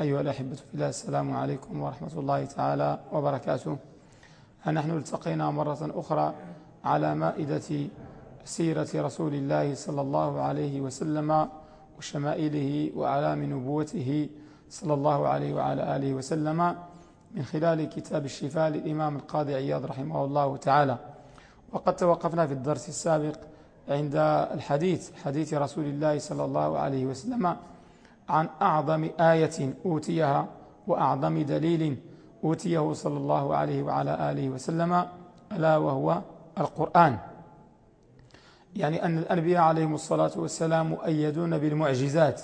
أيها الأحبة في الله السلام عليكم ورحمة الله تعالى وبركاته. نحن التقينا مرة أخرى على مائدة سيرة رسول الله صلى الله عليه وسلم وشمائله وأعلام نبوته صلى الله عليه وعلى آله وسلم من خلال كتاب الشفاء للإمام القاضي عياض رحمه الله تعالى. وقد توقفنا في الدرس السابق عند الحديث حديث رسول الله صلى الله عليه وسلم عن أعظم آية أوتيها وأعظم دليل أوتيه صلى الله عليه وعلى آله وسلم ألا وهو القرآن. يعني أن الأنبياء عليهم الصلاة والسلام مؤيدون بالمعجزات.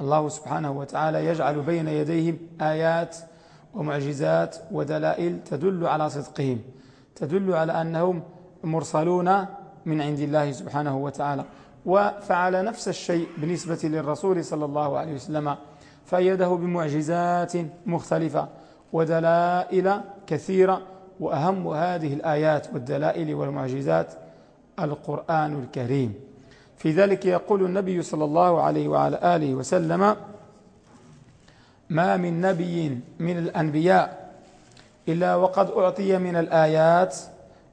الله سبحانه وتعالى يجعل بين يديهم آيات ومعجزات ودلائل تدل على صدقهم تدل على أنهم مرسلون من عند الله سبحانه وتعالى. وفعل نفس الشيء بالنسبة للرسول صلى الله عليه وسلم فأيده بمعجزات مختلفة ودلائل كثيرة وأهم هذه الآيات والدلائل والمعجزات القرآن الكريم. في ذلك يقول النبي صلى الله عليه وعلى آله وسلم ما من نبي من الأنبياء إلا وقد أعطي من الآيات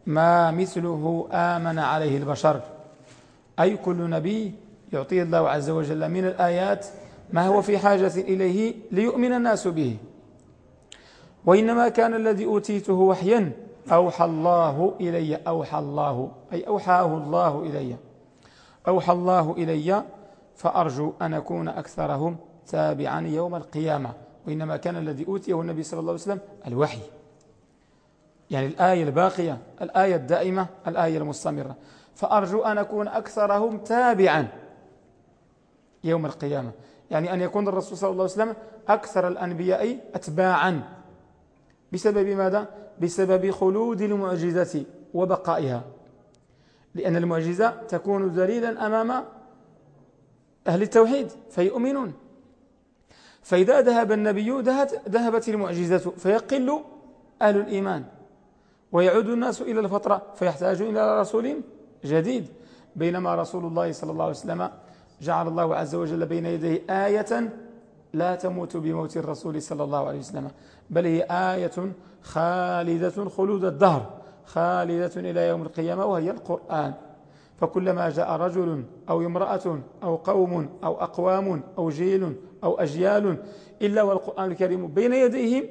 ما مثله آمن عليه البشر. أي كل نبي يعطيه الله عز وجل من الآيات ما هو في حاجة إليه ليؤمن الناس به. وإنما كان الذي أوتيته وحيا أوحى الله إلي أوحى الله أي أوحاه الله إلي أوحى الله إلي فأرجو أن أكون أكثرهم تابعا يوم القيامة. وإنما كان الذي أوتيه النبي صلى الله عليه وسلم الوحي. يعني الآية الباقية الآية الدائمة الآية المستمرة. فأرجو أن أكون أكثرهم تابعا يوم القيامة. يعني أن يكون الرسول صلى الله عليه وسلم أكثر الأنبياء أتباعا. بسبب ماذا؟ بسبب خلود المعجزة وبقائها. لأن المعجزة تكون دليلا أمام أهل التوحيد فيؤمنون. فإذا ذهب النبي ذهبت المعجزة فيقل أهل الإيمان ويعود الناس إلى الفترة فيحتاج إلى رسول جديد. بينما رسول الله صلى الله عليه وسلم جعل الله عز وجل بين يديه آية لا تموت بموت الرسول صلى الله عليه وسلم بل هي آية خالدة خلود الدهر خالدة إلى يوم القيامة وهي القرآن. فكلما جاء رجل أو امرأة أو قوم أو أقوام أو جيل أو أجيال إلا والقرآن الكريم بين يديهم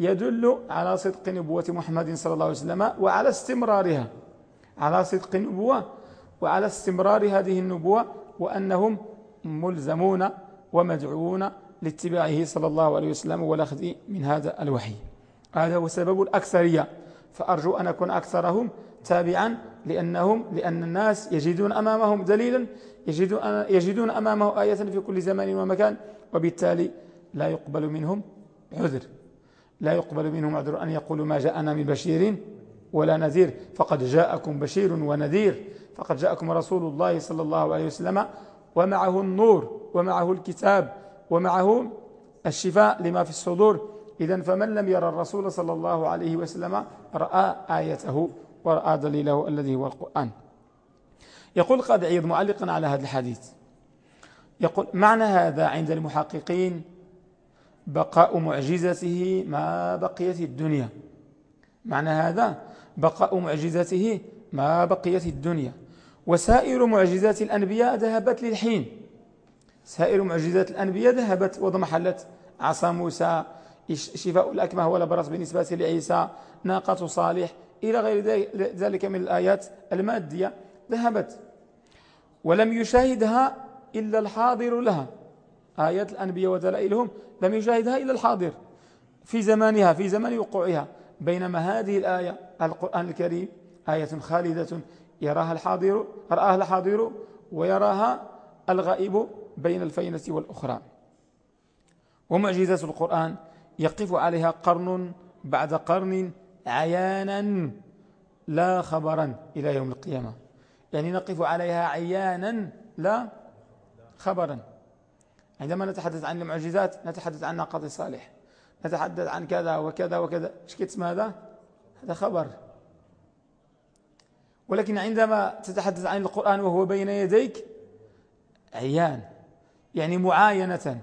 يدل على صدق نبوة محمد صلى الله عليه وسلم وعلى استمرارها. على صدق النبوة وعلى استمرار هذه النبوة وأنهم ملزمون ومدعوون لاتباعه صلى الله عليه وسلم والأخذ من هذا الوحي. هذا هو سبب الأكثرية. فأرجو أن أكون أكثرهم تابعا لأنهم لأن الناس يجدون أمامهم دليلا يجدون, يجدون أمامه آية في كل زمان ومكان وبالتالي لا يقبل منهم عذر. لا يقبل منهم عذر أن يقولوا ما جاءنا من بشير ولا نذير. فقد جاءكم بشير ونذير. فقد جاءكم رسول الله صلى الله عليه وسلم ومعه النور ومعه الكتاب ومعه الشفاء لما في الصدور. إذا فمن لم يرى الرسول صلى الله عليه وسلم رأى آيته ورأى دليله الذي هو القرآن. يقول قد عيض معلقا على هذا الحديث. يقول معنى هذا عند المحققين بقاء معجزته ما بقيت الدنيا. معنى هذا بقاء معجزته ما بقيت الدنيا. وسائر معجزات الأنبياء ذهبت للحين. سائر معجزات الأنبياء ذهبت وضمحلت. عصا موسى شفاء الأكمه والأبرص بالنسبة لعيسى ناقة صالح إلى غير ذلك من الآيات المادية ذهبت. ولم يشاهدها إلا الحاضر لها. آيات الأنبياء ودلائلهم لم يشاهدها إلا الحاضر. في زمانها في زمن وقوعها. بينما هذه الآية القرآن الكريم آية خالدة يراها الحاضر رآها الحاضر ويراها الغائب بين الفينة والأخرى. ومعجزة القرآن يقف عليها قرن بعد قرن عيانا لا خبرا إلى يوم القيامة. يعني نقف عليها عيانا لا خبرا. عندما نتحدث عن المعجزات نتحدث عن ناقة صالح نتحدث عن كذا وكذا وكذا. هذا؟ هذا خبر. ولكن عندما تتحدث عن القرآن وهو بين يديك عيان يعني معاينة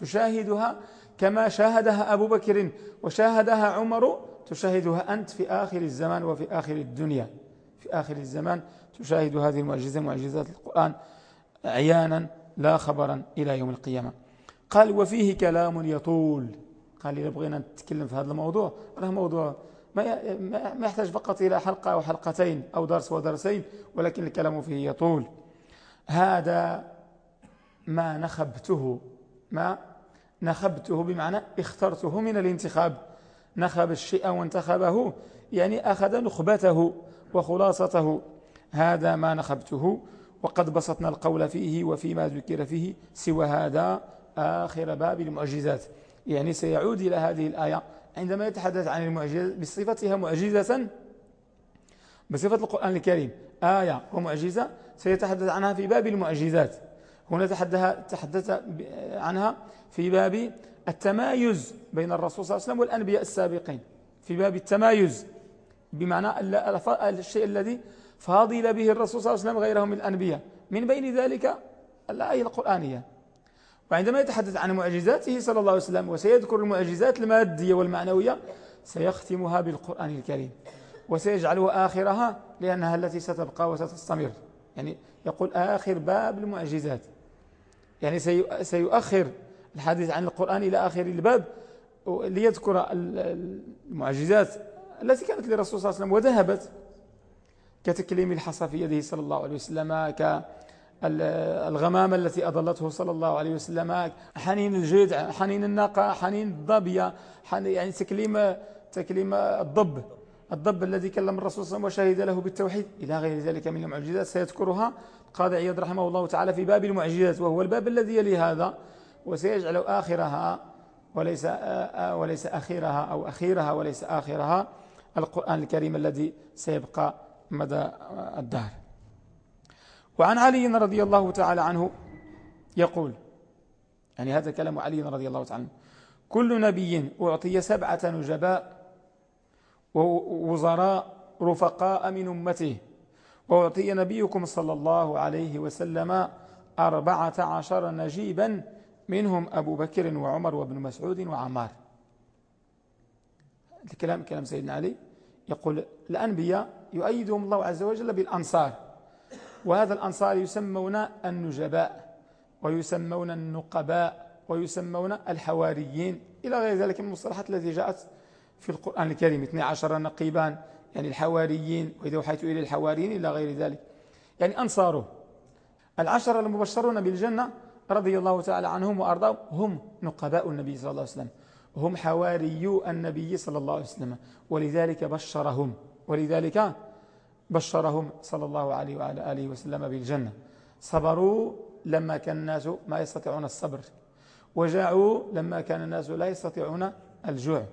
تشاهدها كما شاهدها أبو بكر وشاهدها عمر تشاهدها أنت في آخر الزمان وفي آخر الدنيا. في آخر الزمان تشاهد هذه المعجزة معجزات القرآن عيانا لا خبرا إلى يوم القيامة. قال وفيه كلام يطول. قال إذا بغينا نتكلم في هذا الموضوع راه موضوع ما يحتاج فقط إلى حلقة أو حلقتين أو درس ودرسين ولكن الكلام فيه يطول. هذا ما نخبته ما نخبته بمعنى اخترته من الانتخاب. نخب الشيء وانتخبه يعني أخذ نخبته وخلاصته. هذا ما نخبته وقد بسطنا القول فيه وفيما ذكر فيه سوى هذا آخر باب المعجزات. يعني سيعود إلى هذه الآية عندما يتحدث عن المعجزة بصفتها معجزة بصفة القرآن الكريم آية ومعجزة سيتحدث عنها في باب المعجزات. هنا تحدث عنها في باب التمايز بين الرسول صلى الله عليه وسلم والأنبياء السابقين. في باب التمايز بمعنى الشيء الذي فاضل به الرسول صلى الله عليه وسلم غيره من الأنبياء. من بين ذلك الآية القرآنية. وعندما يتحدث عن معجزاته صلى الله عليه وسلم وسيذكر المعجزات المادية والمعنوية سيختمها بالقرآن الكريم وسيجعله آخرها لأنها التي ستبقى وستستمر. يعني يقول آخر باب المعجزات يعني سيؤخر الحديث عن القرآن إلى آخر الباب ليذكر المعجزات التي كانت للرسول صلى الله عليه وسلم وذهبت كتكليم الحصى في يده صلى الله عليه وسلم كالغمامة التي أضلته صلى الله عليه وسلم حنين الجذع حنين الناقة حنين الضبية يعني تكليم تكليم الضب الضب الذي كلم الرسول صلى الله عليه وسلم وشهد له بالتوحيد. إلى غير ذلك من المعجزات سيذكرها قاضي عياد رحمه الله تعالى في باب المعجزات وهو الباب الذي يلي هذا وسيجعل آخرها وليس وليس أخيرها أو أخيرها وليس آخرها القرآن الكريم الذي سيبقى مدى الدهر. وعن علي رضي الله تعالى عنه يقول يعني هذا كلام علي رضي الله تعالى عنه كل نبي أعطي سبعة نجباء ووزراء رفقاء من أمته وأعطي نبيكم صلى الله عليه وسلم أربعة عشر نجيبا منهم أبو بكر وعمر وابن مسعود وعمار. الكلام كلام سيدنا علي يقول الأنبياء يؤيدهم الله عز وجل بالأنصار. وهذا الأنصار يسمون النجباء ويسمون النقباء ويسمون الحواريين. إلى غير ذلك من المصطلحات التي جاءت في القرآن الكريم 12 نقيبان يعني الحواريين وإذا وحيت إلى الحواريين إلى غير ذلك. يعني أنصاره العشر المبشرون بالجنة رضي الله تعالى عنهم وأرضاهم هم نقباء النبي صلى الله عليه وسلم هم حواريو النبي صلى الله عليه وسلم ولذلك بشرهم ولذلك بشرهم صلى الله عليه وعلى آله وسلم بالجنة. صبروا لما كان الناس ما يستطيعون الصبر. وجاعوا لما كان الناس لا يستطيعون الجوع.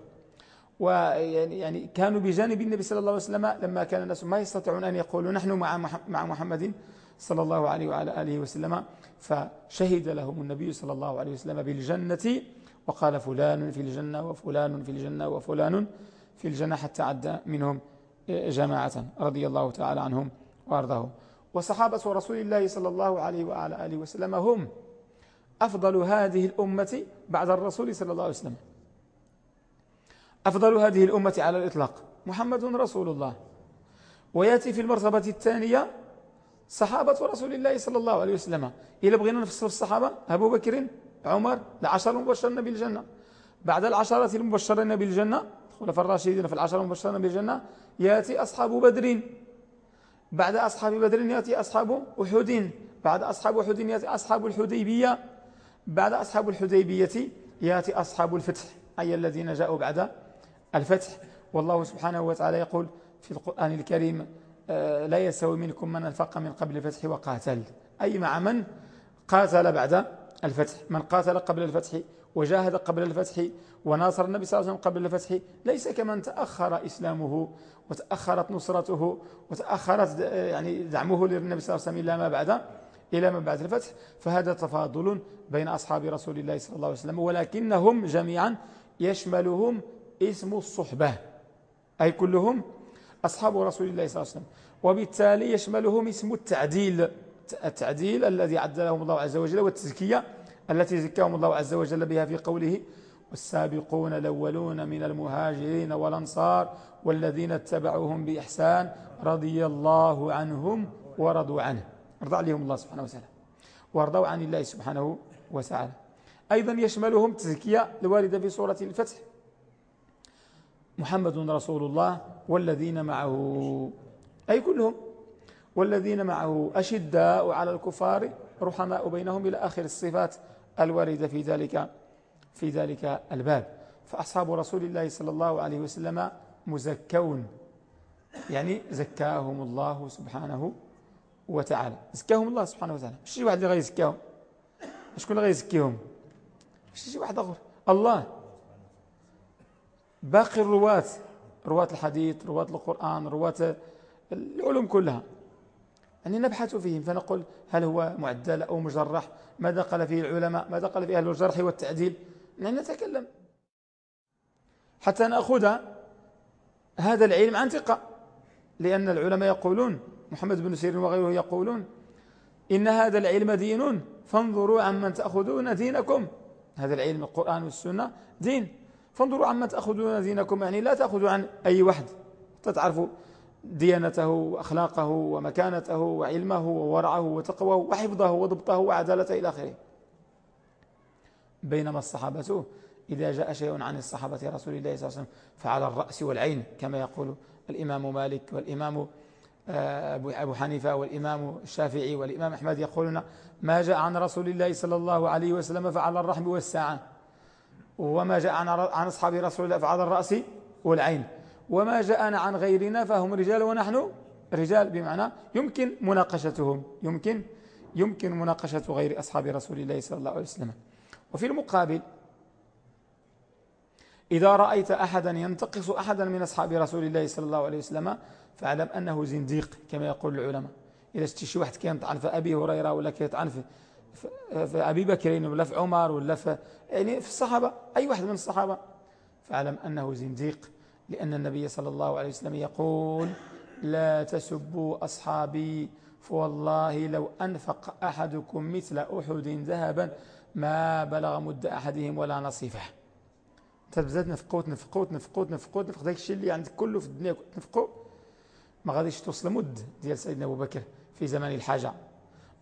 ويعني يعني كانوا بجانب النبي صلى الله عليه وسلم لما كان الناس ما يستطيعون أن يقولوا نحن مع مع محمد صلى الله عليه وعلى آله وسلم. فشهد لهم النبي صلى الله عليه وسلم بالجنة وقال فلان في الجنة وفلان في الجنة وفلان في الجنة حتى عد منهم. جماعة رضي الله تعالى عنهم وأرضاهم. وصحابة رسول الله صلى الله عليه وعلى آله وسلم هم أفضل هذه الأمة بعد الرسول صلى الله عليه وسلم. أفضل هذه الأمة على الإطلاق. محمد رسول الله. ويأتي في المرتبة الثانية صحابة رسول الله صلى الله عليه وسلم. إذا بغينا نفسر الصحابة؟ أبو بكر عمر العشر المبشرين بالجنة. بعد العشرة المبشرين بالجنة خلفاء الراشدين في العشر المبشرين بالجنة يأتي أصحاب بدر. بعد أصحاب بدر يأتي أصحاب أحد. بعد أصحاب أحد يأتي أصحاب الحديبية. بعد أصحاب الحديبية يأتي أصحاب الفتح. أي الذين جاءوا بعد الفتح. والله سبحانه وتعالى يقول في القرآن الكريم آه، لا يسوي منكم من أنفق من قبل الفتح وقاتل. أي مع من قاتل بعد الفتح؟ من قاتل قبل الفتح وجاهد قبل الفتح وناصر النبي صلى الله عليه وسلم قبل الفتح. ليس كمن تأخر إسلامه وتأخرت نصرته وتأخرت يعني دعمه للنبي صلى الله عليه وسلم إلى ما بعد إلى ما بعد الفتح. فهذا تفاضل بين أصحاب رسول الله صلى الله عليه وسلم ولكنهم جميعا يشملهم اسم الصحبة أي كلهم أصحاب رسول الله صلى الله عليه وسلم. وبالتالي يشملهم اسم التعديل التعديل الذي عدلهم الله عز وجل والتزكية. التي زكاهم الله عز وجل بها في قوله والسابقون الأولون من المهاجرين والأنصار والذين اتبعوهم بإحسان رضي الله عنهم ورضوا عنه. رضى عليهم الله سبحانه وتعالى. وارضوا عن الله سبحانه وتعالى. أيضا يشملهم تزكية الواردة في سورة الفتح. محمد رسول الله والذين معه. أي كلهم. والذين معه أشداء على الكفار رحماء بينهم إلى آخر الصفات. الواردة في ذلك في ذلك الباب. فأصحاب رسول الله صلى الله عليه وسلم مزكون يعني زكاهم الله سبحانه وتعالى. زكاهم الله سبحانه وتعالى. مش شي واحد اللي غيزكاهم شكون اللي غيزكيهم مش شي واحد آخر. الله. باقي الرواة رواة الحديث رواة القرآن رواة العلوم كلها. يعني نبحث فيهم فنقول هل هو معدل أو مجرح؟ ماذا قال فيه العلماء؟ ماذا قال فيه أهل الجرح والتعديل؟ يعني نتكلم. حتى نأخذ هذا العلم عن ثقة لأن العلماء يقولون محمد بن سيرين وغيره يقولون إن هذا العلم دين فانظروا عمن تأخذون دينكم. هذا العلم القرآن والسنة دين. فانظروا عمن تأخذون دينكم يعني لا تأخذوا عن أي واحد تتعرفوا ديانته وأخلاقه ومكانته وعلمه وورعه وتقواه وحفظه وضبطه وعدالته إلى آخره. بينما الصحابة إذا جاء شيء عن الصحابة رسول الله صلى الله عليه وسلم فعلى الرأس والعين كما يقول الإمام مالك والإمام آه، أبو حنيفة والإمام الشافعي والإمام أحمد يقولون ما جاء عن رسول الله صلى الله عليه وسلم فعلى الرحم والساعة وما جاء عن أصحاب رسول الله فعلى الرأس والعين. وما جاءنا عن غيرنا فهم رجال ونحن رجال. بمعنى يمكن مناقشتهم يمكن يمكن مناقشة غير أصحاب رسول الله صلى الله عليه وسلم. وفي المقابل إذا رأيت أحدا ينتقص أحدا من أصحاب رسول الله صلى الله عليه وسلم فاعلم أنه زنديق كما يقول العلماء. إذا شتي شي واحد كيطعن في أبي هريرة ولا كيطعن في, في أبي بكر ولا في عمر ولا في يعني في الصحابة أي واحد من الصحابة فاعلم أنه زنديق. لأن النبي صلى الله عليه وسلم يقول لا تسبوا أصحابي فوالله لو أنفق أحدكم مثل أحد ذهبا ما بلغ مد أحدهم ولا نصيفه. تبزاد نفقوا تنفقوا تنفقوا تنفقوا تنفق ذاك الشيء اللي عندك كله في الدنيا تنفقوا ما غاديش توصل مد ديال سيدنا أبو بكر في زمان الحاجة.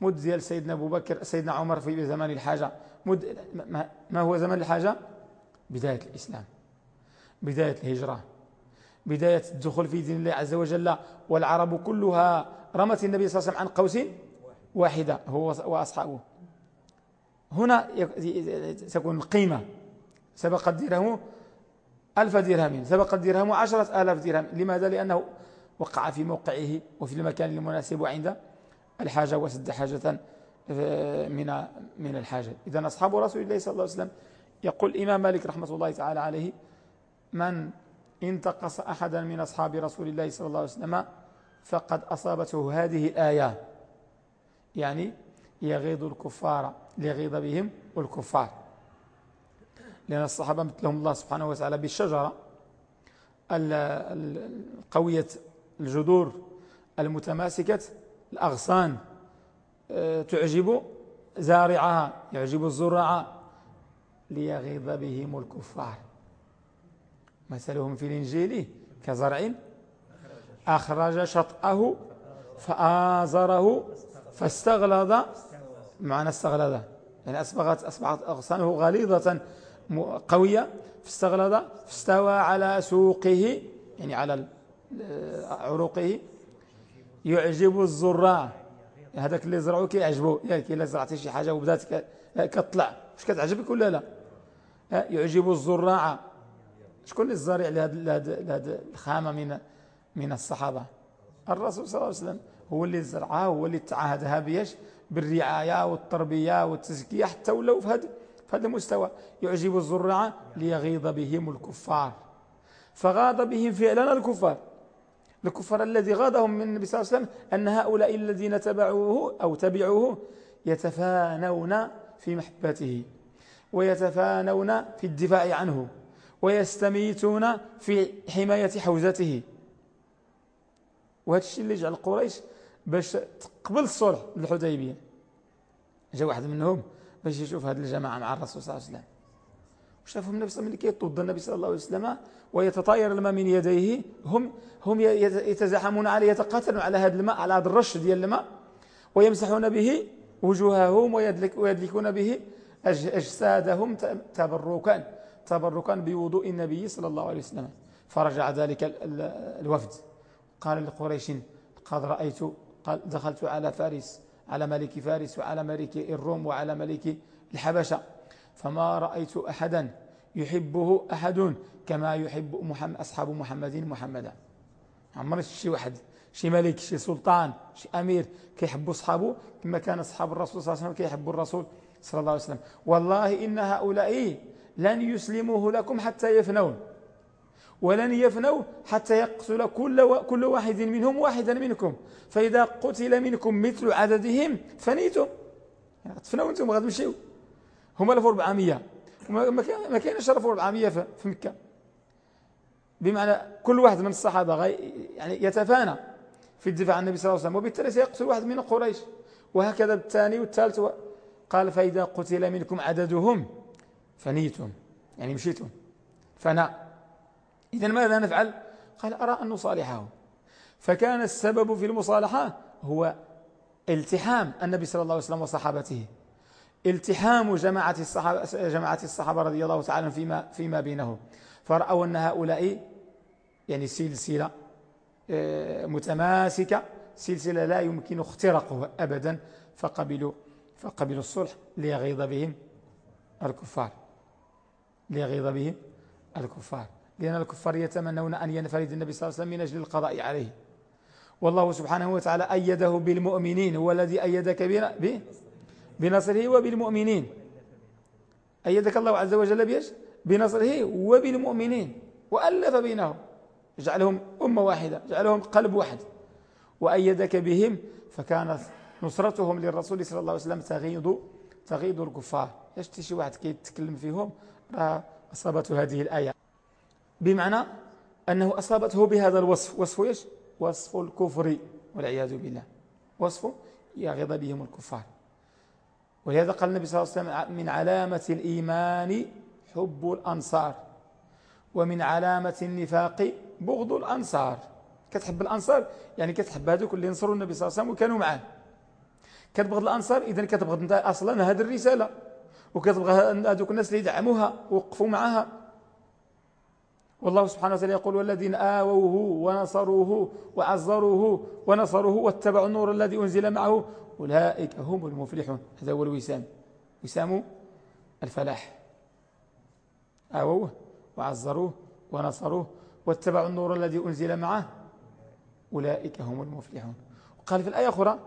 مد ديال سيدنا أبو بكر سيدنا عمر في زمان الحاجة. مد ما هو زمان الحاجة؟ بداية الإسلام. بداية الهجرة. بداية الدخول في دين الله عز وجل والعرب كلها رمت النبي صلى الله عليه وسلم عن قوس واحدة هو وأصحابه. هنا تكون القيمة. سبق الدرهم ألف درهم سبق الدرهم عشرة آلاف درهم. لماذا؟ لأنه وقع في موقعه وفي المكان المناسب عند الحاجة وسد حاجة آه، من من الحاجة. إذا أصحاب رسول الله صلى الله عليه وسلم يقول الإمام مالك رحمة الله تعالى عليه من انتقص أحدا من أصحاب رسول الله صلى الله عليه وسلم فقد أصابته هذه الآية. يعني يغيظ الكفار ليغيظ بهم الكفار. لأن الصحابة مثلهم الله سبحانه وتعالى بالشجرة القوية الجذور المتماسكة الأغصان آه، تعجب زارعها يعجب الزراع ليغيظ بهم الكفار. مثلهم في الإنجيل كزرع أخرج شطأه فآزره فاستغلظ معنى استغلظ يعني أصبحت, أصبحت أغصانه غليظة قوية فاستغلظ فاستوى على سوقه يعني على عروقه. يعجب الزراع هذاك اللي زرعوه كيعجبو ياك الا زرعتي شي حاجة وبدات كتطلع واش كتعجبك ولا لا؟ يعجب الزراع. شكون اللي الزارع لهذه الخامة من من الصحابة. الرسول صلى الله عليه وسلم هو اللي زرعها هو اللي تعاهدها بيش بالرعاية والتربية والتزكية حتى ولاو في هذه في هذا المستوى. يعجب الزراع ليغيظ بهم الكفار. فغاض بهم فعلا الكفار. الكفار الذي غاضهم من النبي صلى الله عليه وسلم أن هؤلاء الذين تبعوه أو تبعوه يتفانون في محبته ويتفانون في الدفاع عنه. ويستميتون في حماية حوزته. وهذا الشيء اللي جعل قريش باش تقبل الصلح الحديبية جاء واحد منهم باش يشوف هذه الجماعة مع الرسول صلى الله عليه وسلم. وشافهم عليه وسلم كيطود النبي صلى الله عليه وسلم ويتطاير الماء من يديه. هم هم يتزاحمون عليه يتقاتلون على هذا الماء على هذا الرش ديال الماء. ويمسحون به وجوههم ويدلك ويدلكون به أجسادهم تبركا. تبركا بوضوء النبي صلى الله عليه وسلم. فرجع ذلك الوفد. قال لقريش قد رأيت قال دخلت على فارس على ملك فارس وعلى ملك الروم وعلى ملك الحبشة. فما رأيت أحدا يحبه أحد كما يحب محمد أصحاب محمد محمدا. عمر شي واحد شي ملك شي سلطان شي أمير كيحبوا أصحابه كما كان أصحاب الرسول صلى الله عليه وسلم كيحبوا الرسول صلى الله عليه وسلم. والله إن هؤلاء لن يسلموه لكم حتى يفنون. ولن يفنوا حتى يقتل كل, كل واحد منهم واحدا منكم. فإذا قتل منكم مثل عددهم فنيتم. يعني تفنوا أنتم غادي تمشيو هما 1400 ما كاينش 1400 في مكة. بمعنى كل واحد من الصحابة يعني يتفانى في الدفاع عن النبي صلى الله عليه وسلم وبالتالي سيقتل واحد من قريش. وهكذا الثاني والثالث قال فإذا قتل منكم عددهم فنيتم يعني مشيتم فناء إذا ماذا نفعل؟ قال أرى أن نصالحه. فكان السبب في المصالحة هو التحام النبي صلى الله عليه وسلم وصحابته. التحام جماعة الصحابة, جماعة الصحابة رضي الله تعالى فيما, فيما بينهم فرأوا أن هؤلاء يعني سلسلة آه، متماسكة سلسلة لا يمكن اختراقها أبدا فقبلوا فقبلوا الصلح ليغيظ بهم الكفار. ليغيظ بهم الكفار. لأن الكفار يتمنون أن ينفرد النبي صلى الله عليه وسلم من أجل القضاء عليه. والله سبحانه وتعالى أيده بالمؤمنين هو الذي أيدك بنصره وبالمؤمنين. أيدك الله عز وجل بيش بنصره وبالمؤمنين. وألف بينهم. جعلهم أمة واحدة جعلهم قلب واحد. وأيدك بهم فكانت نصرتهم للرسول صلى الله عليه وسلم تغيض تغيض الكفار. إيش تشي واحد كيتكلم فيهم؟ أصابته هذه الآية. بمعنى أنه أصابته بهذا الوصف. وصف إيش؟ وصف الكفر والعياذ بالله. وصف يغض بهم الكفار. ولهذا قال النبي صلى الله عليه وسلم من علامة الإيمان حب الأنصار ومن علامة النفاق بغض الأنصار. كتحب الأنصار؟ يعني كتحب هذوك اللي نصروا النبي صلى الله عليه وسلم وكانوا معاه. كتبغض الأنصار؟ إذا كتبغض انت أصلا هذه الرسالة. وكتبغى هذوك الناس اللي يدعموها ووقفوا معها والله سبحانه وتعالى يقول والذين آووه ونصروه وعزروه ونصروه واتبعوا النور الذي أنزل معه أولئك هم المفلحون. هذا هو الوسام. وسام الفلاح. آووه وعزروه ونصروه واتبعوا النور الذي أنزل معه أولئك هم المفلحون. وقال في الآية أخرى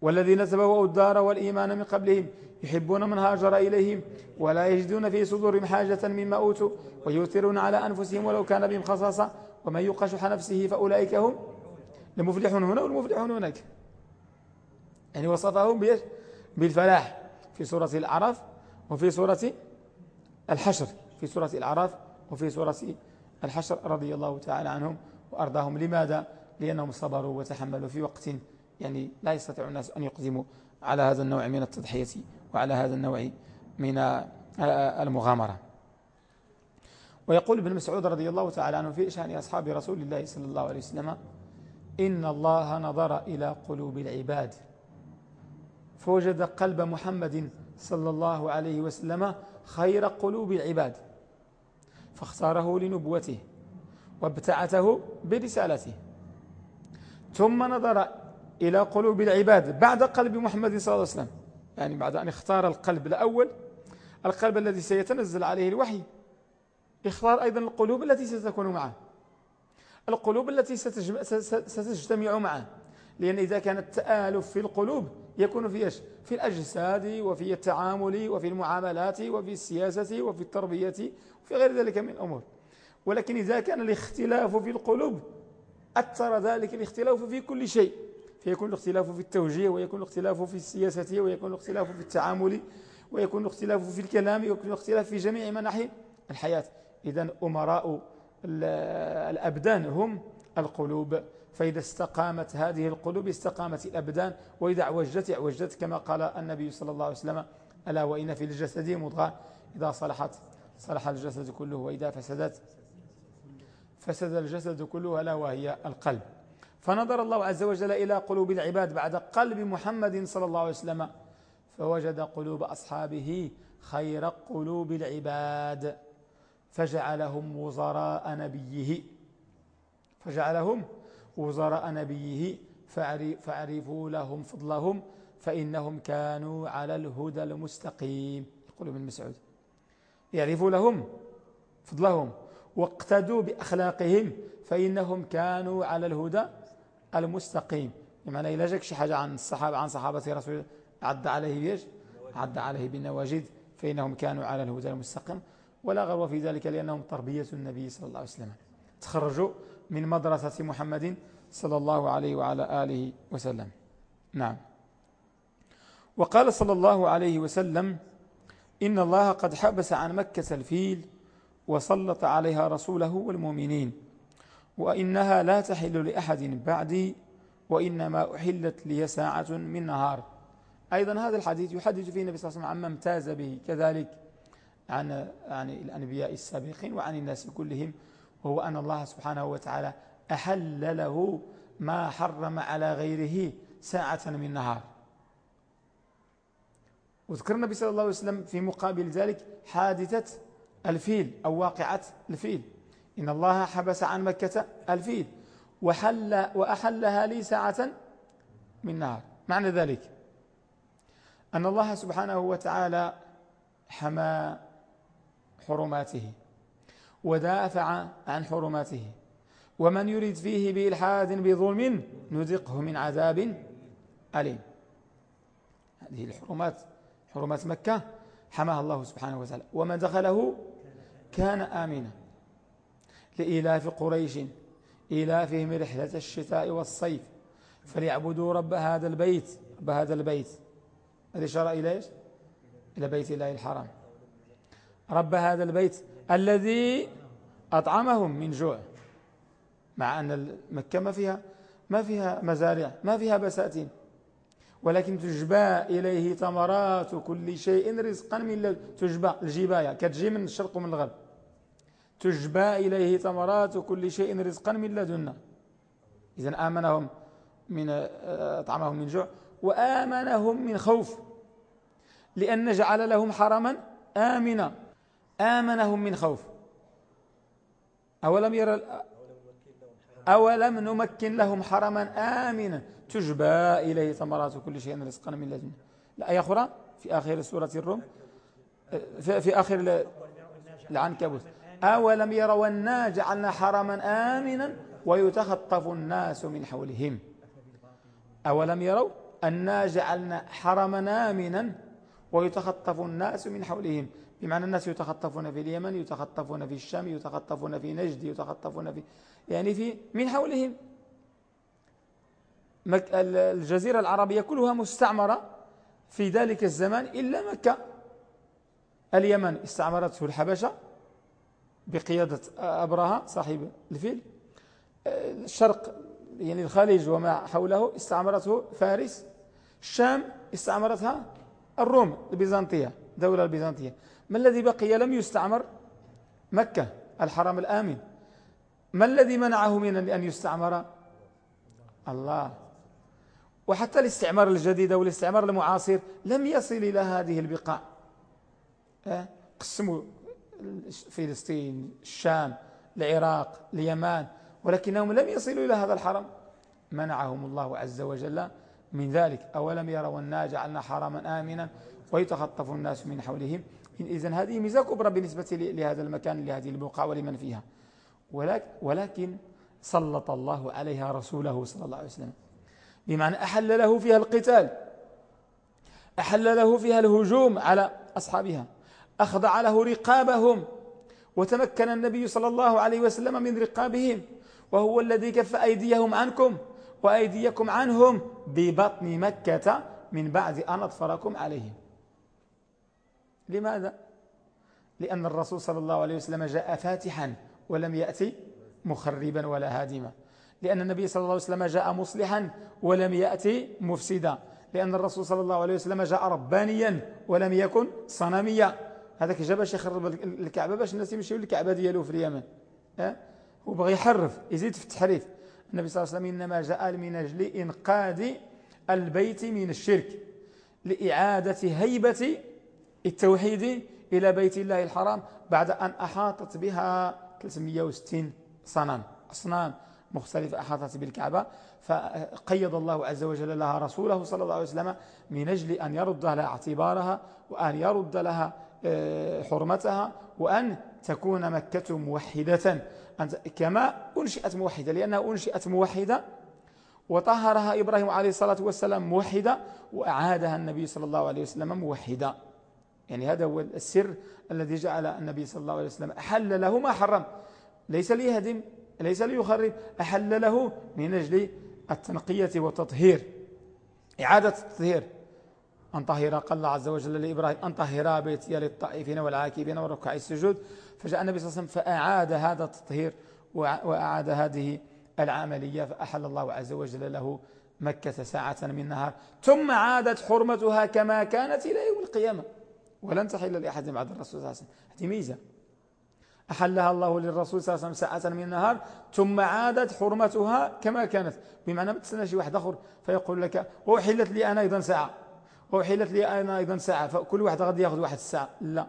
والذين تبوأوا الدار والإيمان من قبلهم يحبون من هاجر إليهم ولا يجدون في صدورهم حاجة مما أوتوا ويؤثرون على أنفسهم ولو كان بهم خصاصة. ومن يوق شح نفسه فأولئك هم المفلحون هنا والمفلحون هناك. يعني وصفهم بالفلاح. في سورة الأعراف وفي سورة الحشر. في سورة الأعراف وفي سورة الحشر رضي الله تعالى عنهم وأرضاهم. لماذا؟ لأنهم صبروا وتحملوا في وقت يعني لا يستطيع الناس أن يقدموا على هذا النوع من التضحية وعلى هذا النوع من المغامرة. ويقول ابن مسعود رضي الله تعالى عنه في شأن أصحاب رسول الله صلى الله عليه وسلم إن الله نظر إلى قلوب العباد. فوجد قلب محمد صلى الله عليه وسلم خير قلوب العباد فاختاره لنبوته وابتعته برسالته. ثم نظر إلى قلوب العباد بعد قلب محمد صلى الله عليه وسلم. يعني بعد أن اختار القلب الأول القلب الذي سيتنزل عليه الوحي. اختار أيضا القلوب التي ستكون معه. القلوب التي ستجتمع معه. لأن إذا كان التآلف في القلوب يكون في إيش؟ في الأجساد وفي التعامل وفي المعاملات وفي السياسة وفي التربية وفي غير ذلك من الأمور. ولكن إذا كان الاختلاف في القلوب أثر ذلك الاختلاف في كل شيء. فيكون الاختلاف في التوجيه ويكون الاختلاف في السياسة ويكون الاختلاف في التعامل ويكون الاختلاف في الكلام ويكون الاختلاف في جميع مناحي الحياة. إذا أمراء الأبدان هم القلوب. فإذا استقامت هذه القلوب استقامت الأبدان وإذا أعوجت أعوجت كما قال النبي صلى الله عليه وسلم ألا وإن في الجسد مضغة إذا صلحت صلح الجسد كله وإذا فسدت فسد الجسد كله ألا وهي القلب. فنظر الله عز وجل إلى قلوب العباد بعد قلب محمد صلى الله عليه وسلم فوجد قلوب أصحابه خير قلوب العباد فجعلهم وزراء نبيه فجعلهم وزراء نبيه فأعرفوا لهم فضلهم فإنهم كانوا على الهدى المستقيم يقول ابن مسعود. يعرفوا لهم فضلهم واقتدوا بأخلاقهم فإنهم كانوا على الهدى المستقيم. بمعنى إذا جاك شي حاجة عن الصحابة عن صحابة رسول عد عليه بيش عد عليه بالنواجد فإنهم كانوا على الهدى المستقيم. ولا غرو في ذلك لأنهم تربية النبي صلى الله عليه وسلم. تخرجوا من مدرسة محمد صلى الله عليه وعلى آله وسلم. نعم. وقال صلى الله عليه وسلم إن الله قد حبس عن مكة الفيل وسلط عليها رسوله والمؤمنين. وإنها لا تحل لأحد بعدي وإنما أحلت لي ساعة من نهار. أيضا هذا الحديث يحدث فيه النبي صلى الله عليه وسلم عما امتاز به كذلك عن عن الأنبياء السابقين وعن الناس كلهم وهو أن الله سبحانه وتعالى أحل له ما حرم على غيره ساعة من نهار. وذكر النبي صلى الله عليه وسلم في مقابل ذلك حادثة الفيل أو واقعة الفيل. إن الله حبس عن مكة الفيل وحل وأحلها لي ساعة من نهار. معنى ذلك أن الله سبحانه وتعالى حمى حرماته ودافع عن حرماته. ومن يريد فيه بإلحاد بظلم نذقه من عذاب أليم. هذه الحرمات حرمات مكة حماها الله سبحانه وتعالى. ومن دخله كان آمنا. لإلاف قريش إلافهم رحلة الشتاء والصيف. فليعبدوا رب هذا البيت رب هذا البيت. الإشارة إلى إيش؟ إلى بيت الله الحرام. رب هذا البيت الذي أطعمهم من جوع مع أن مكة ما فيها ما فيها مزارع ما فيها بساتين. ولكن تجبى إليه ثمرات كل شيء رزقا من تجبى الجباية كتجي من الشرق ومن الغرب. تجبى إليه ثمرات كل شيء رزقا من لدنا إذا آمنهم من أطعمهم من جوع وآمنهم من خوف لأن جعل لهم حرما آمنا آمنهم من خوف. أولم يرى أولم نمكن لهم حرما آمنا تجبى إليه ثمرات كل شيء رزقا من لدنا الآية أخرى في آخر سورة الروم في آخر العنكبوت. أولم يروا أنا جعلنا حرما آمنا ويتخطف الناس من حولهم. أولم يروا أنا جعلنا حرما آمنا ويتخطف الناس من حولهم. بمعنى الناس يتخطفون في اليمن يتخطفون في الشام يتخطفون في نجد يتخطفون في يعني في من حولهم. الجزيرة العربية كلها مستعمرة في ذلك الزمان إلا مكة. اليمن استعمرته الحبشة. بقيادة أبرهة صاحب الفيل. الشرق يعني الخليج وما حوله استعمرته فارس. الشام استعمرتها الروم البيزنطية دولة البيزنطية. ما الذي بقي لم يستعمر؟ مكة الحرم الآمن. ما الذي منعه من أن يستعمر؟ الله. وحتى الاستعمار الجديد والاستعمار المعاصر لم يصل إلى هذه البقاع. قسموا فلسطين الشام العراق اليمن ولكنهم لم يصلوا إلى هذا الحرم. منعهم الله عز وجل من ذلك. أولم يروا أنا جعلنا حرما آمنا ويتخطف الناس من حولهم؟ إذن هذه ميزة كبرى بالنسبة لهذا المكان لهذه البقعة ولمن فيها. ولكن سلط الله عليها رسوله صلى الله عليه وسلم. بمعنى أحل له فيها القتال أحل له فيها الهجوم على أصحابها. أخضع له رقابهم. وتمكن النبي صلى الله عليه وسلم من رقابهم. وهو الذي كف أيديهم عنكم وأيديكم عنهم ببطن مكة من بعد أن أظفركم عليهم. لماذا؟ لأن الرسول صلى الله عليه وسلم جاء فاتحا ولم يأتي مخربا ولا هادما. لأن النبي صلى الله عليه وسلم جاء مصلحا ولم يأتي مفسدا. لأن الرسول صلى الله عليه وسلم جاء ربانيا ولم يكن صنميا. هذاك جا باش يخرب الكعبة باش الناس يمشيو للكعبة ديالو في اليمن. أه؟ هو بغى يحرف يزيد في التحريف. النبي صلى الله عليه وسلم إنما جاء من أجل إنقاذ البيت من الشرك لإعادة هيبة التوحيد إلى بيت الله الحرام بعد أن أحاطت بها 360 صنم. أصنام مختلفة أحاطت بالكعبة فقيد الله عز وجل لها رسوله صلى الله عليه وسلم من أجل أن يرد لها اعتبارها وأن يرد لها حرمتها وأن تكون مكة موحدة. كما أنشئت موحدة لأنها أنشئت موحدة وطهرها إبراهيم عليه الصلاة والسلام موحدة وأعادها النبي صلى الله عليه وسلم موحدة. يعني هذا هو السر الذي جعل النبي صلى الله عليه وسلم أحل له ما حرم. ليس ليهدم ليس ليخرب أحل له من أجل التنقية والتطهير إعادة التطهير. أن طهر قال الله عز وجل لإبراهيم أن طهر بيتي للطائفين والعاكفين والركع السجود. فجاء النبي صلى الله عليه وسلم فأعاد هذا التطهير وأعاد هذه العملية فأحل الله عز وجل له مكة ساعة من نهار ثم عادت حرمتها كما كانت إلى يوم القيامة. ولن تحل لأحد بعد الرسول صلى الله عليه وسلم. هذه ميزة. أحلها الله للرسول صلى الله عليه وسلم ساعة من النهار ثم عادت حرمتها كما كانت. بمعنى ما تستنى شي واحد آخر فيقول لك وأحلت لي أنا أيضا ساعة. وأحلت لي أنا أيضا ساعة فكل واحد غادي يأخذ واحد الساعة. لا.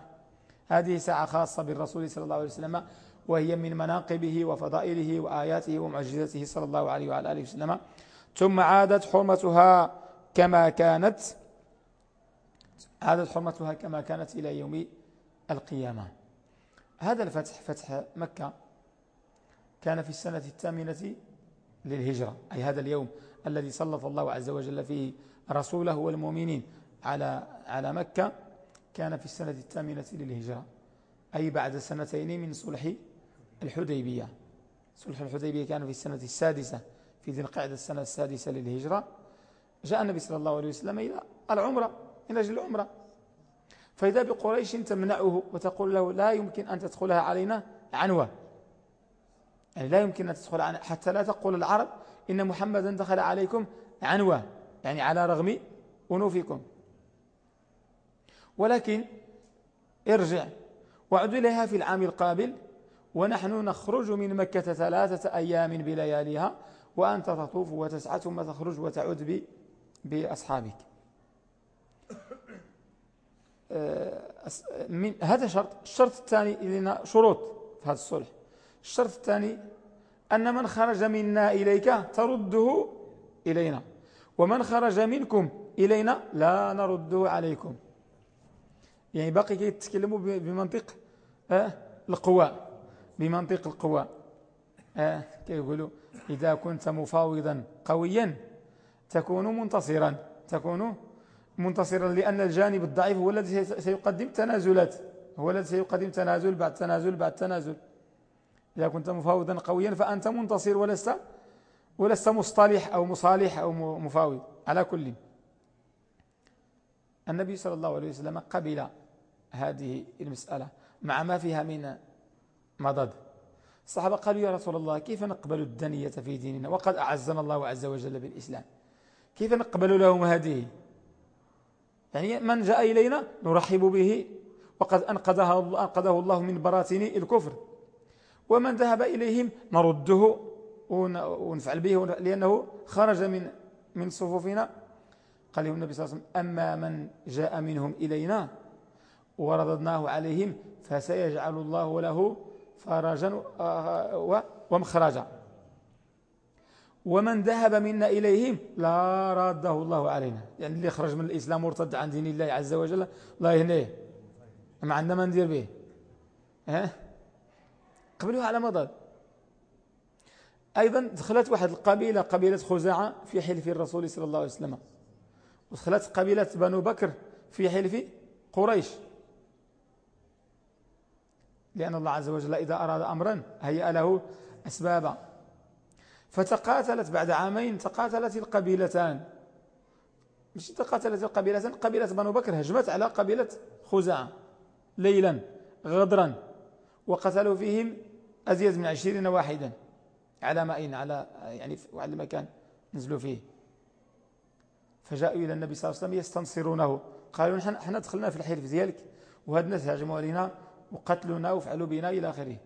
هذه ساعة خاصة بالرسول صلى الله عليه وسلم وهي من مناقبه وفضائله وآياته ومعجزاته صلى الله عليه وعلى آله وسلم. ثم عادت حرمتها كما كانت عادت حرمتها كما كانت إلى يوم القيامة. هذا الفتح فتح مكة كان في السنة الثامنة للهجرة أي هذا اليوم الذي سلط الله عز وجل فيه رسوله والمؤمنين على على مكة كان في السنة الثامنة للهجرة أي بعد سنتين من صلح الحديبية. صلح الحديبية كان في السنة السادسة في ذي القعدة السنة السادسة للهجرة. جاء النبي صلى الله عليه وسلم إلى العمرة من أجل العمرة. فإذا بقريش تمنعه وتقول له لا يمكن أن تدخلها علينا عنوة. يعني لا يمكن أن تدخل حتى لا تقول العرب إن محمدا دخل عليكم عنوة. يعني على رغم أنوفكم. ولكن ارجع وعد إليها في العام القابل ونحن نخرج من مكة ثلاثة أيام بلياليها وأنت تطوف وتسعى ثم تخرج وتعود بأصحابك. آه، من هذا شرط الشرط الثاني لنا شروط في هذا الصلح. الشرط الثاني أن من خرج منا إليك ترده إلينا. ومن خرج منكم إلينا لا نرده عليكم. يعني باقي يتكلموا بمنطق آه القوى بمنطق القوى. آه كيقولوا إذا كنت مفاوضا قويا تكون منتصرا تكون منتصرا لأن الجانب الضعيف هو الذي سيقدم تنازلات هو الذي سيقدم تنازل بعد تنازل بعد تنازل. إذا كنت مفاوضا قويا فأنت منتصر ولست ولست مصطلح أو مصالح أو مفاوض. على كل. النبي صلى الله عليه وسلم قبل هذه المسألة مع ما فيها من مضض. الصحابة قالوا يا رسول الله كيف نقبل الدنية في ديننا؟ وقد أعزنا الله عز وجل بالإسلام. كيف نقبل لهم هذه؟ يعني من جاء إلينا نرحب به. وقد أنقذه الله من براثن الكفر. ومن ذهب إليهم نرده ونفعل به لأنه خرج من من صفوفنا. قال له النبي صلى الله عليه وسلم أما من جاء منهم إلينا ورددناه عليهم فسيجعل الله له فرجا ومخرجا ومن ذهب منا إليهم لا راده الله علينا. يعني اللي خرج من الإسلام مرتد عن دين الله عز وجل الله يهنيه. ما عندنا ما ندير به. ها؟ قبلوها على مضض. أيضا دخلت واحد القبيلة قبيلة خزاعة في حلف الرسول صلى الله عليه وسلم. ودخلت قبيلة بنو بكر في حلف قريش. لأن الله عز وجل إذا أراد أمرا هيأ له أسبابا. فتقاتلت بعد عامين تقاتلت القبيلتان. مش تقاتلت القبيلتان قبيلة بنو بكر هجمت على قبيلة خزاعة. ليلا غدرا. وقتلوا فيهم أزيد من عشرين واحدا. على ماء على يعني على المكان نزلوا فيه. فجاءوا إلى النبي صلى الله عليه وسلم يستنصرونه. قالوا نحن إحنا دخلنا في الحلف ديالك وهاد الناس هاجموا علينا وقتلونا وفعلوا بنا إلى آخره.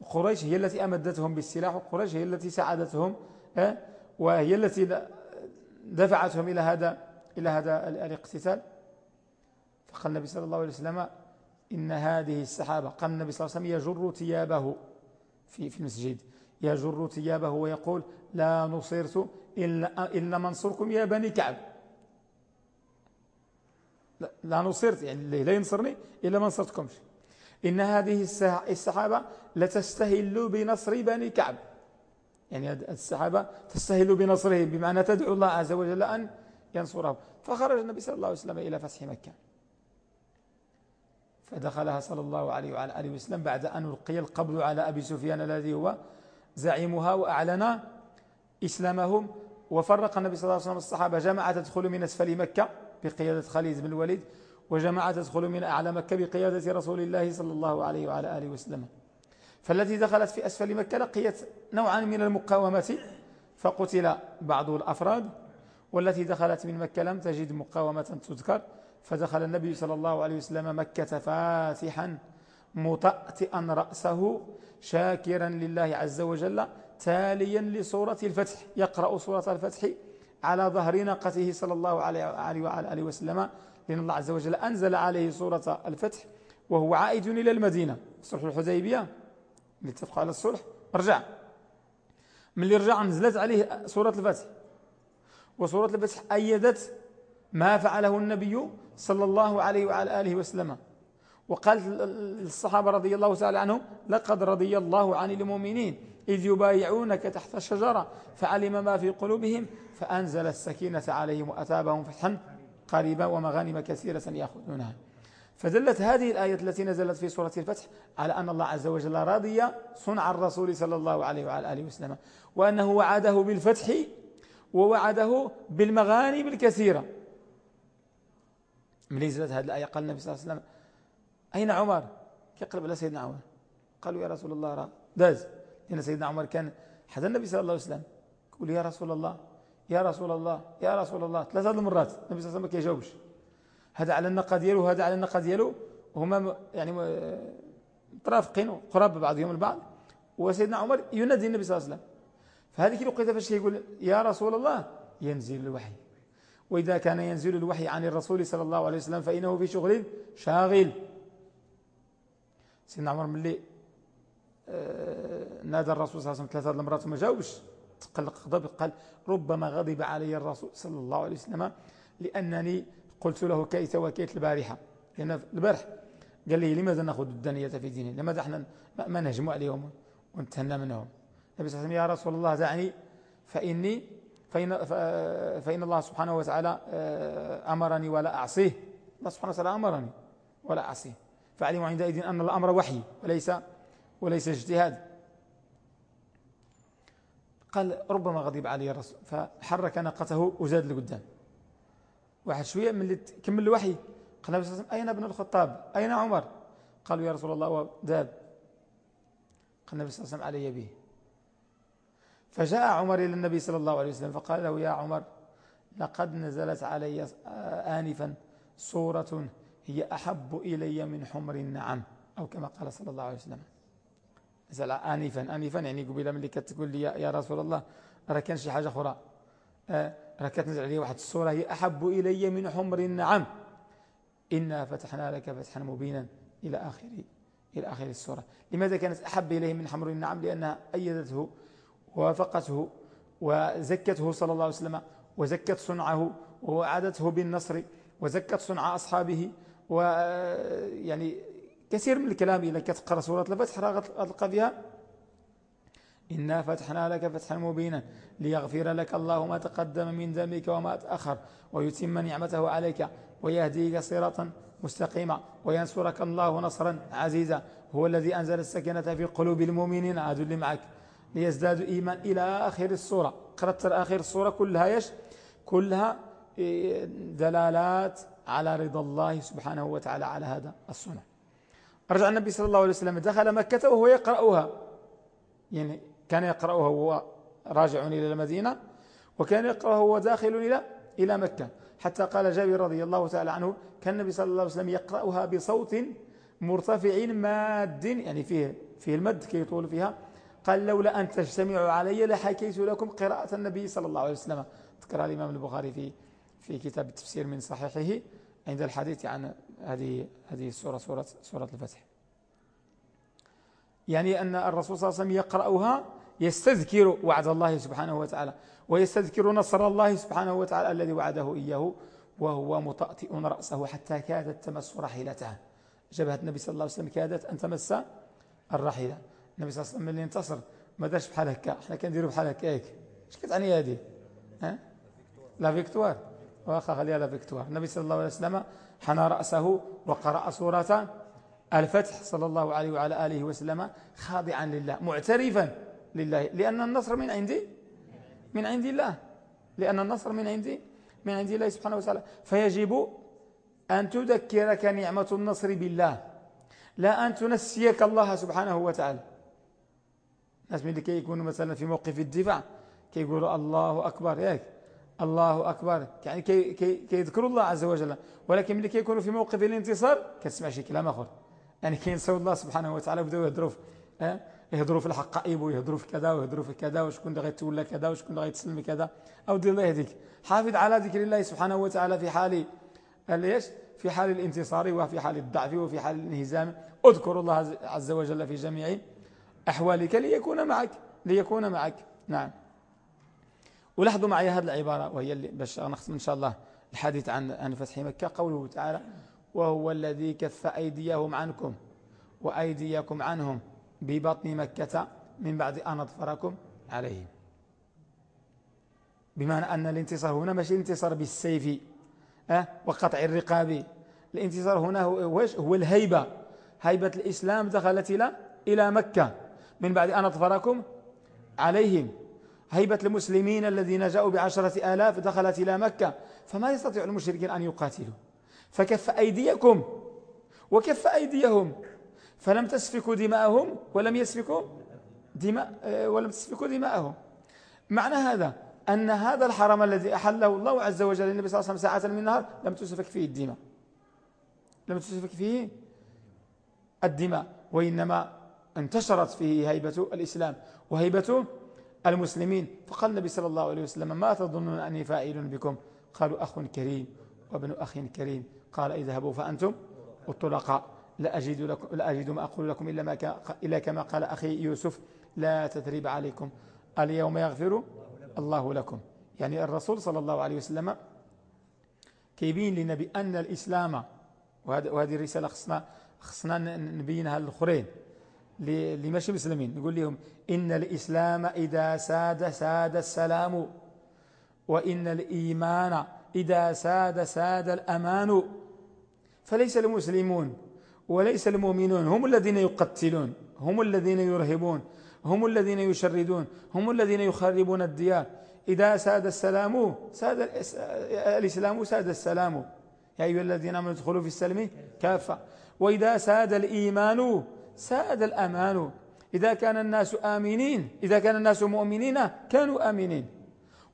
وقريش هي التي أمدتهم بالسلاح وقريش هي التي ساعدتهم وهي التي دفعتهم إلى هذا إلى هذا الاقتتال. فقال النبي صلى الله عليه وسلم إن هذه السحابة قال النبي صلى الله عليه وسلم يجر ثيابه في في المسجد. يجر ثيابه ويقول لا نصرت إلا, إلا منصركم يا بني كعب. لا نصرت يعني لا ينصرني إلا ما نصرتكمش إن هذه السحابة لتستهل بنصر بني كعب. يعني السحابة تستهل بنصرهم بمعنى تدعو الله عز وجل أن ينصره فخرج النبي صلى الله عليه وسلم إلى فتح مكة. فدخلها صلى الله عليه وعلى آله وسلم بعد أن ألقي القبض على أبي سفيان الذي هو زعيمها وأعلن إسلامهم. وفرق النبي صلى الله عليه وسلم الصحابة جماعة تدخل من أسفل مكة بقيادة خالد بن الوليد وجماعة تدخل من أعلى مكة بقيادة رسول الله صلى الله عليه وعلى آله وسلم. فالتي دخلت في أسفل مكة لقيت نوعا من المقاومة فقتل بعض الأفراد. والتي دخلت من مكة لم تجد مقاومة تذكر فدخل النبي صلى الله عليه وسلم مكة فاتحا. مطأتئا رأسه شاكرا لله عز وجل تاليا لصورة الفتح يقرأ صورة الفتح على ظهر ناقته صلى الله عليه وعلى آله وسلم لأن الله عز وجل أنزل عليه صورة الفتح وهو عائد إلى المدينة. صلح الحديبية اللي اتفق على الصلح. رجع. من اللي رجع نزلت عليه صورة الفتح. وصورة الفتح أيدت ما فعله النبي صلى الله عليه وعلى آله وسلم. وقال الصحابة رضي الله تعالى عنهم لقد رضي الله عن المؤمنين إذ يبايعونك تحت الشجرة فعلم ما في قلوبهم فأنزل السكينة عليهم وأتابهم فتحا قريبا ومغانم كثيرة يأخذونها. فدلت هذه الآية التي نزلت في سورة الفتح على أن الله عز وجل رضي صنع الرسول صلى الله عليه وعلى آله وسلم وأنه وعده بالفتح ووعده بالمغانم الكثيرة. من نزلت هذه الآية؟ قال النبي صلى الله عليه وسلم أين عمر؟ يقلب على سيدنا عمر. قالوا يا رسول الله رأى داز. لأن سيدنا عمر كان حتى النبي صلى الله عليه وسلم. يقول يا رسول الله يا رسول الله يا رسول الله. ثلاثة المرات النبي صلى الله عليه وسلم ما كيجاوبش. هذا على النقة ديالو وهذا على النقة ديالو. وهما يعني مترافقين قراب بعضهم البعض. وسيدنا عمر ينادي النبي صلى الله عليه وسلم. فهذه الوقيته فاش يقول يا رسول الله ينزل الوحي. وإذا كان ينزل الوحي عن الرسول صلى الله عليه وسلم فإنه في شغل شاغل. سيدنا عمر ملي آه، نادى الرسول صلى الله عليه وسلم ثلاثة المرات وما جاوبش. تقلق غضب قال ربما غضب علي الرسول صلى الله عليه وسلم لأنني قلت له كيت وكيت البارحة. لأن البارح قال لي لماذا نأخذ الدنية في دينه لماذا إحنا ما نهجم عليهم ونتهنى منهم؟ النبي صلى الله عليه وسلم يا رسول الله دعني فإني فإن, فإن الله سبحانه وتعالى آه، أمرني ولا أعصيه. الله سبحانه وتعالى أمرني ولا أعصيه. فعلموا عندئذ أن الأمر وحي وليس وليس اجتهاد. قال ربما غضب علي الرسول فحرك ناقته وزاد لقدام. واحد شوية من اللي كمل الوحي. قال النبي صلى الله عليه وسلم أين ابن الخطاب؟ أين عمر؟ قالوا يا رسول الله وذاب قال النبي صلى الله عليه وسلم علي به. فجاء عمر إلى النبي صلى الله عليه وسلم فقال له يا عمر لقد نزلت علي آنفا صورة هي أحب إلي من حمر النعم أو كما قال صلى الله عليه وسلم. نزل آنفا آنفا يعني قبيلة من اللي كتقول لي يا رسول الله راه كان شي حاجة أخرى. آه، راه كتنزل عليه واحد الصورة هي أحب إلي من حمر النعم. إنا فتحنا لك فتحا مبينا. إلى آخر إلى آخر السورة لماذا كانت أحب إليه من حمر النعم؟ لأنها أيدته ووافقته وزكته صلى الله عليه وسلم وزكت صنعه ووعدته بالنصر وزكت صنع أصحابه ويعني كثير من الكلام إذا كتقرأ سورة الفتح راه غتلقى فيها إنا فتحنا لك فتحا مبينا ليغفر لك الله ما تقدم من ذنبك وما تأخر ويتم نعمته عليك ويهديك صراطا مستقيما وينصرك الله نصرا عزيزا هو الذي أنزل السكينة في قلوب المؤمنين عادوا اللي معك ليزدادوا إيمان إلى آخر الصورة قرأت آخر الصورة كلها يش كلها إيه، دلالات على رضا الله سبحانه وتعالى على هذا الصنع. رجع النبي صلى الله عليه وسلم دخل مكة وهو يقرأها. يعني كان يقرأها وهو راجع إلى المدينة وكان يقرأها وهو داخل إلى إلى مكة. حتى قال جابر رضي الله تعالى عنه كان النبي صلى الله عليه وسلم يقرأها بصوت مرتفع ماد يعني فيه فيه المد كي يطول فيها. قال لولا أن تجتمعوا علي لحكيت لكم قراءة النبي صلى الله عليه وسلم. ذكرها الإمام البخاري في في كتاب التفسير من صحيحه عند الحديث عن هذه هذه السورة سورة سورة الفتح. يعني أن الرسول صلى الله عليه وسلم يقرأها يستذكر وعد الله سبحانه وتعالى ويستذكر نصر الله سبحانه وتعالى الذي وعده إياه وهو مطأطئ رأسه حتى كادت تمس رحيلته جبهة النبي صلى الله عليه وسلم كادت أن تمس الرحيلة النبي صلى الله عليه وسلم اللي انتصر؟ ما داش بحال هكا. إحنا كنديروا بحال هكاك اش كتعني هذه؟ ها؟ لا فيكتوار. خليها لا فيكتوار النبي صلى الله عليه وسلم حنى رأسه وقرأ سورة الفتح صلى الله عليه وعلى آله وسلم خاضعا لله معترفا لله. لأن النصر من عندي؟ من عند الله لأن النصر من عندي؟ من عند الله سبحانه وتعالى. فيجب أن تذكرك نعمة النصر بالله لا أن تنسيك الله سبحانه وتعالى. الناس من اللي كي يكونوا مثلا في موقف الدفاع كي يقولوا الله أكبر ياك الله أكبر. يعني كي, كي, كي يذكروا الله عز وجل. ولكن اللي كي يكونوا في موقف الانتصار كتسمع شي كلام آخر. يعني كي ينسوا الله سبحانه وتعالى وبداوا يهضروا في يهضروا في الحقائب ويهضروا في كذا ويهضروا في كذا وشكون اللي غيتولى كذا وشكون اللي غيتسلم كذا. أو دير الله يهديك. حافظ على ذكر الله سبحانه وتعالى في حال ليش في حال الانتصار وفي حال الضعف وفي حال الانهزام. اذكر الله عز وجل في جميع أحوالك ليكون معك. ليكون معك. نعم. ولاحظوا معي هذه العبارة وهي اللي باش نختم إن شاء الله الحديث عن عن فتح مكة. قوله تعالى وهو الذي كف أيديهم عنكم وأيديكم عنهم ببطن مكة من بعد أن أظفركم عليهم. بمعنى أن الانتصار هنا ماشي الانتصار بالسيف أه؟ وقطع الرقاب. الانتصار هنا هو, هو الهيبة. هيبة الإسلام دخلت إلى إلى مكة من بعد أن أظفركم عليهم. هيبة المسلمين الذين جاءوا بعشرة آلاف دخلت إلى مكة فما يستطيع المشركين أن يقاتلوا. فكف أيديكم وكف أيديهم. فلم تسفكوا دماءهم ولم يسفكوا دماء ولم تسفكوا دماءهم. معنى هذا أن هذا الحرم الذي أحله الله عز وجل للنبي صلى الله عليه وسلم ساعة من النهار لم تسفك فيه الدماء. لم تسفك فيه الدماء وإنما انتشرت فيه هيبة الإسلام. وهيبة المسلمين. فقال النبي صلى الله عليه وسلم ما تظنون أني فاعل بكم؟ قالوا أخ كريم وابن أخ كريم. قال اذهبوا فأنتم الطلقاء. لا أجد, لكم لا أجد ما أقول لكم إلا, ما إلا كما قال أخي يوسف لا تثريب عليكم. اليوم يغفر الله لكم. يعني الرسول صلى الله عليه وسلم كيبين لنا بأن الإسلام وهذه الرسالة خصنا, خصنا نبينها للأخرين اللي ماشي مسلمين نقول لهم إن الإسلام إذا ساد ساد السلام وإن الإيمان إذا ساد ساد الأمان. فليس المسلمون وليس المؤمنون هم الذين يقتلون هم الذين يرهبون هم الذين يشردون هم الذين يخربون الديار. إذا ساد السلام ساد الإسلام ساد السلام. يا أيها الذين آمنوا ادخلوا في السلم كافة. وإذا ساد الإيمان ساد الأمان. إذا كان الناس آمنين إذا كان الناس مؤمنين كانوا آمنين.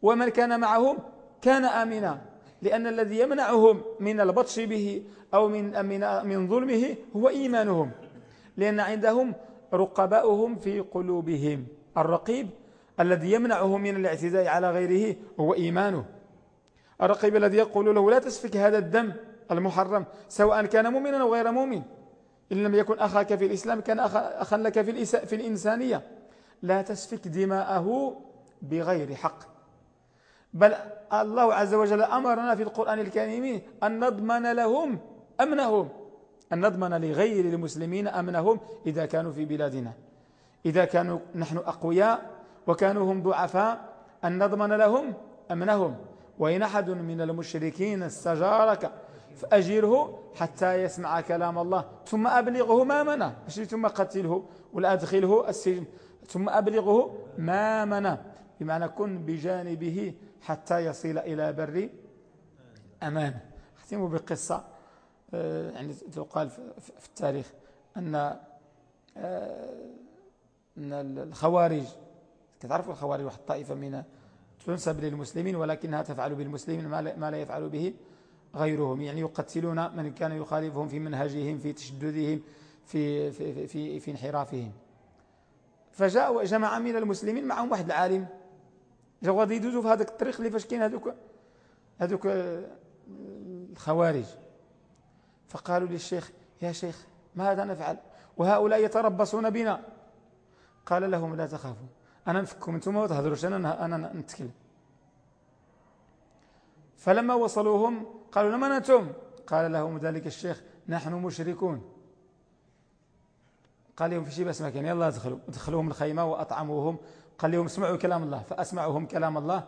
ومن كان معهم كان آمنا. لأن الذي يمنعهم من البطش به أو من, من, من ظلمه هو إيمانهم. لأن عندهم رقباؤهم في قلوبهم. الرقيب الذي يمنعه من الاعتداء على غيره هو إيمانه. الرقيب الذي يقول له لا تسفك هذا الدم المحرم سواء كان مؤمنا أو غير مؤمن. إن لم يكن أخاك في الإسلام كان أخا لك في, في الإنسانية. لا تسفك دماءه بغير حق. بل الله عز وجل أمرنا في القرآن الكريم أن نضمن لهم أمنهم. أن نضمن لغير المسلمين أمنهم إذا كانوا في بلادنا. إذا كانوا نحن أقوياء وكانوا هم ضعفاء أن نضمن لهم أمنهم. وإن أحد من المشركين استجارك فأجره حتى يسمع كلام الله. ثم أبلغه ما منه ثم قتله ولا أدخله السجن. ثم أبلغه ما منه بمعنى كن بجانبه حتى يصل إلى بر أمان. أختم بقصة آه، يعني تقال في التاريخ أن آه، أن الخوارج تعرفوا الخوارج واحد طائفة من تنسب للمسلمين ولكنها تفعل بالمسلمين ما لا يفعل به غيرهم يعني يقتلون من كان يخالفهم في منهجهم في تشددهم في, في, في, في انحرافهم. فجاء جماعة من المسلمين معهم واحد العالم. جاءوا غادي يدوزوا في هذاك الطريق اللي فاش كاين هذوك هذوك الخوارج. فقالوا للشيخ يا شيخ ماذا نفعل؟ وهؤلاء يتربصون بنا. قال لهم لا تخافوا أنا نفككم أنتم وتهدروش أنا, أنا نتكلم. فلما وصلوهم قالوا لمن أنتم قال لهم ذلك الشيخ نحن مشركون. قال لهم في شيء بس مكان يلا ادخلوا. ادخلوهم الخيمة وأطعموهم. قال لهم اسمعوا كلام الله. فأسمعوهم كلام الله.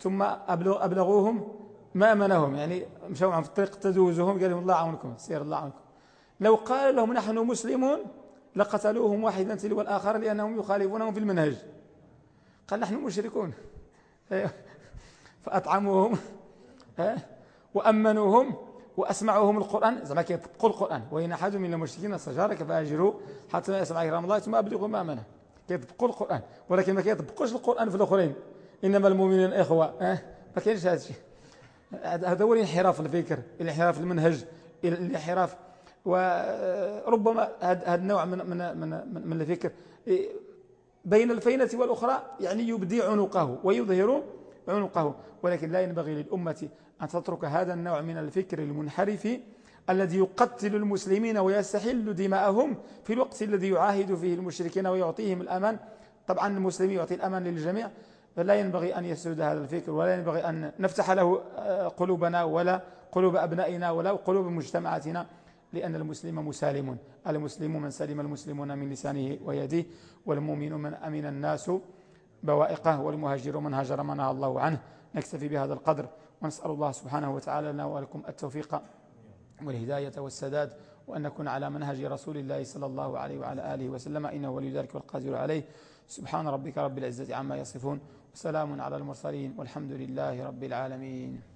ثم أبلغ أبلغوهم ما أمنهم. يعني مشوا في الطريق تدوزهم قال لهم الله عونكم سير الله عونكم لو قال لهم نحن مسلمون لقتلوهم واحدا تلو الآخر لأنهم يخالفونهم في المنهج. قال نحن مشركون. فأطعموهم. وأمنوهم وأسمعوهم القرآن. زعما كيطبقوا القرآن وإن أحد من المشركين استجارك فأجروه حتى يسمع كلام الله ثم أبلغوا ما أمنه كيطبقوا القرآن. ولكن ما كيطبقوش القرآن في الآخرين. إنما المؤمنين إخوة. أه؟ ما كاينش هذا الشيء هذا هو الانحراف الفكر الانحراف المنهج الانحراف وربما هذا النوع من من من, من الفكر. بين الفينة والأخرى يعني يبدي عنقه ويظهر عنقه. ولكن لا ينبغي للأمة أن تترك هذا النوع من الفكر المنحرف الذي يقتل المسلمين ويستحل دماءهم في الوقت الذي يعاهد فيه المشركين ويعطيهم الأمان طبعا المسلم يعطي الأمان للجميع فلا ينبغي أن يسود هذا الفكر ولا ينبغي أن نفتح له آه، قلوبنا ولا قلوب أبنائنا ولا قلوب مجتمعاتنا لأن المسلم مسالم. المسلم من سلم المسلمون من لسانه ويده والمؤمن من أمن الناس بوائقه والمهاجر من هاجر منها الله عنه. نكتفي بهذا القدر. ونسأل الله سبحانه وتعالى لنا ولكم التوفيق والهداية والسداد وأن نكون على منهج رسول الله صلى الله عليه وعلى آله وسلم. إنه ولي ذلك والقادر عليه. سبحان ربك رب العزة عما يصفون وسلام على المرسلين والحمد لله رب العالمين.